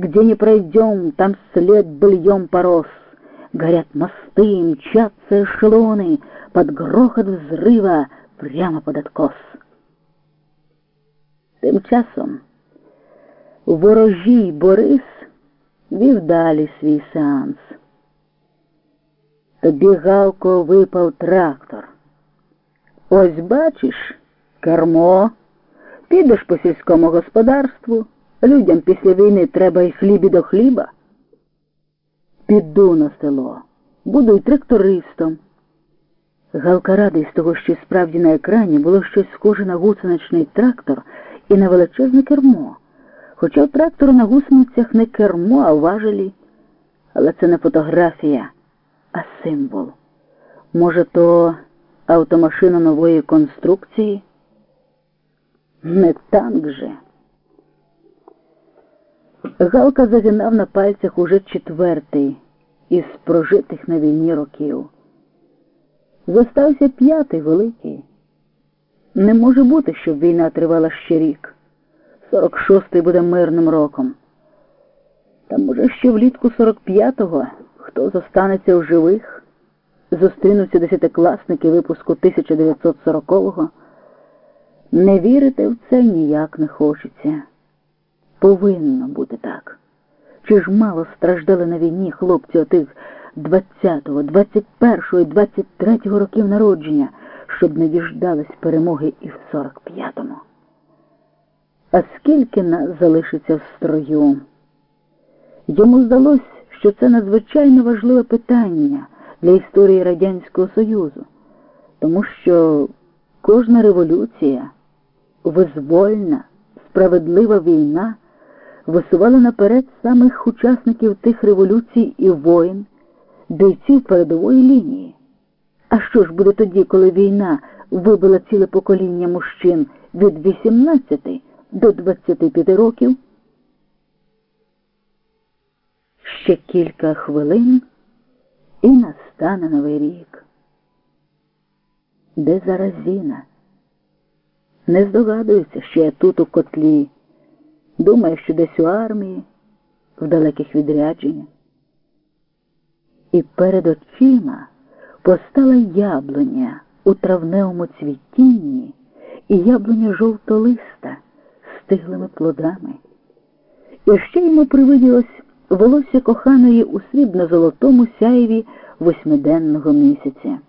Где не пройдем, там след быльем порос. Горят мосты, мчатся эшелоны, Под грохот взрыва прямо под откос. Тим часом ворожій Борис вів далі свій сеанс. Тобі Галко випав трактор. Ось бачиш, кермо, підеш по сільському господарству, людям після війни треба і до хліба. Піду на село, буду й трактористом. Галка радий з того, що справді на екрані було щось схоже на гусеничний трактор і на величезне кермо. Хоча у трактору на гусеницях не кермо, а важелі. Але це не фотографія, а символ. Може, то автомашина нової конструкції? Не танк же. Галка завінав на пальцях уже четвертий із прожитих на війні років. Зостався п'ятий великий. Не може бути, щоб війна тривала ще рік. Сорок шостий буде мирним роком. Та може ще влітку 45-го хто зостанеться у живих, зустрінуться десятикласники випуску 1940-го. Не вірити в це ніяк не хочеться. Повинно бути так. Чи ж мало страждали на війні хлопці отих 20-го, 21-го і 23-го років народження, щоб не діждались перемоги і в 45-му? А скільки нас залишиться в строю? Йому здалось, що це надзвичайно важливе питання для історії Радянського Союзу, тому що кожна революція, визвольна, справедлива війна висувала наперед самих учасників тих революцій і воїн, бійців передової лінії. А що ж буде тоді, коли війна вибила ціле покоління мужчин від 18 до 25 років? Ще кілька хвилин і настане новий рік. Де зараз Зіна? Не здогадується, що я тут у котлі. Думає, що десь у армії, в далеких відрядженнях. І перед очима постала яблуня у травневому цвітінні і яблуня жовтолиста з стиглими плодами. І ще йому привиділось волосся коханої у срібно-золотому сяєві восьмиденного місяця.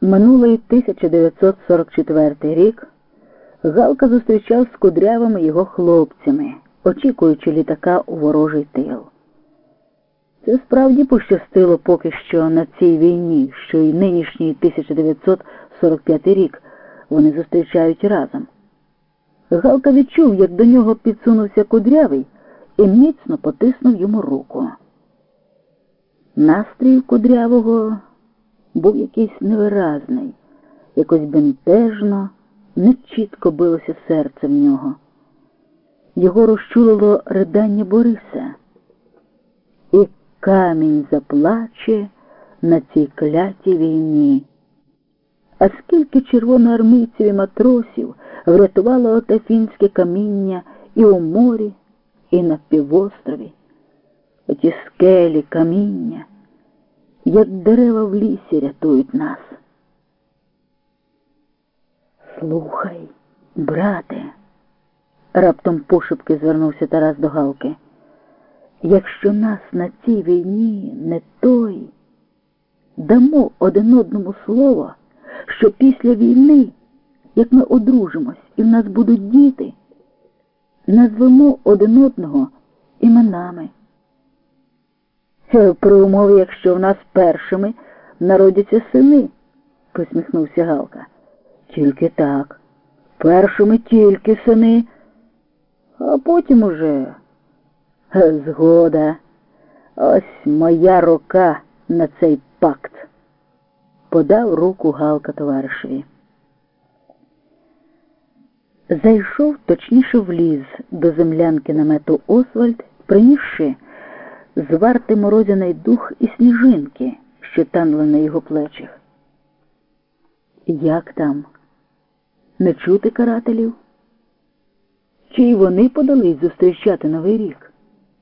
Минулий 1944 рік Галка зустрічав з кудрявими його хлопцями, очікуючи літака у ворожий тил. Це справді пощастило поки що на цій війні, що й нинішній 1945 рік вони зустрічають разом. Галка відчув, як до нього підсунувся кудрявий і міцно потиснув йому руку. Настрій кудрявого був якийсь невиразний, якось бентежно, нечітко билося серце в нього. Його розчулило ридання Бориса, і камінь заплаче на цій клятій війні. А скільки червоноармійців і матросів врятувало оте фінське каміння і у морі, і на півострові, оті скелі каміння, як дерева в лісі рятують нас. Слухай, брате, раптом пошепки звернувся Тарас до Галки. Якщо нас на цій війні не той, дамо один одному слово, що після війни, як ми одружимось і в нас будуть діти, назвемо один одного іменами. При умові, якщо в нас першими народяться сини, посміхнувся Галка. Тільки так. Першими тільки сини, а потім уже згода. Ось моя рука на цей пакт. Подав руку Галка товаришеві. Зайшов, точніше вліз до землянки намету Освальд, принісши зварти морозяний дух і сніжинки, що танули на його плечах. Як там? Не чути карателів? Чи й вони подались зустрічати Новий рік?